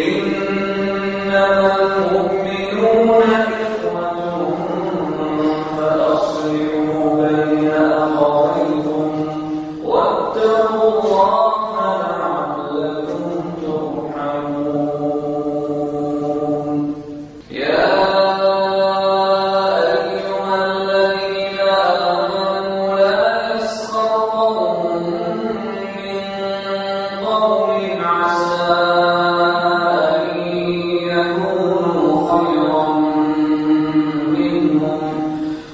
إنما المؤمنون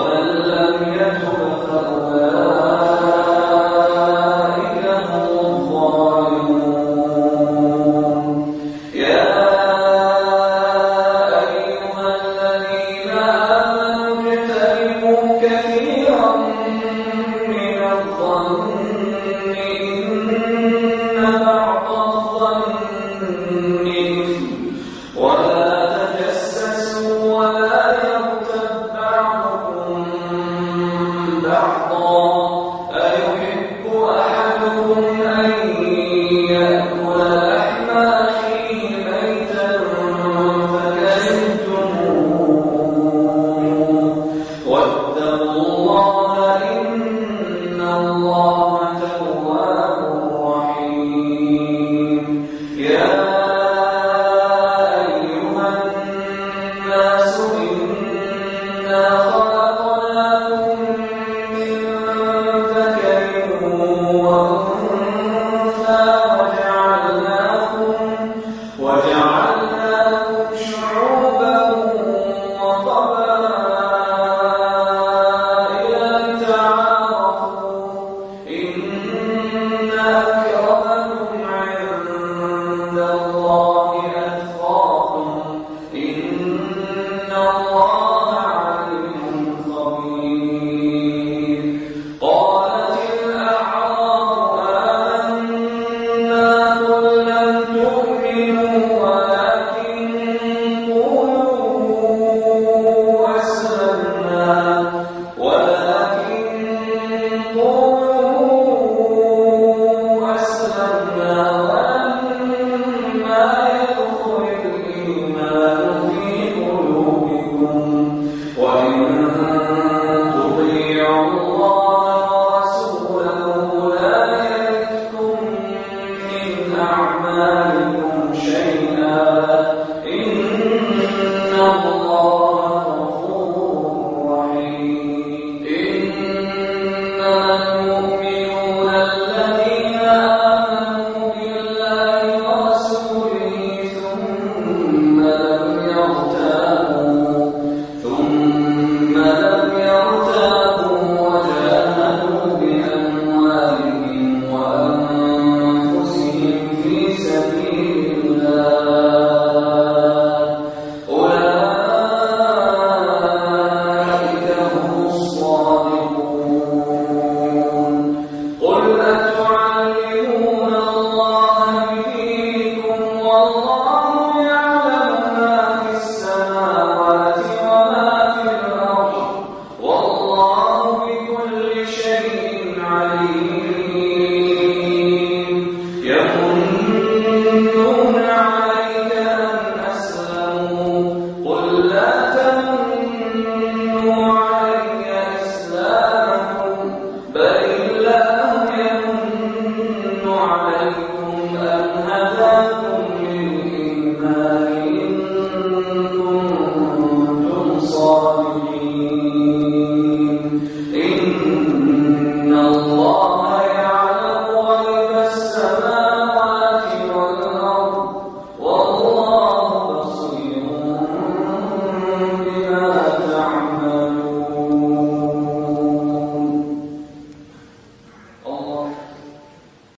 ومن Yeah.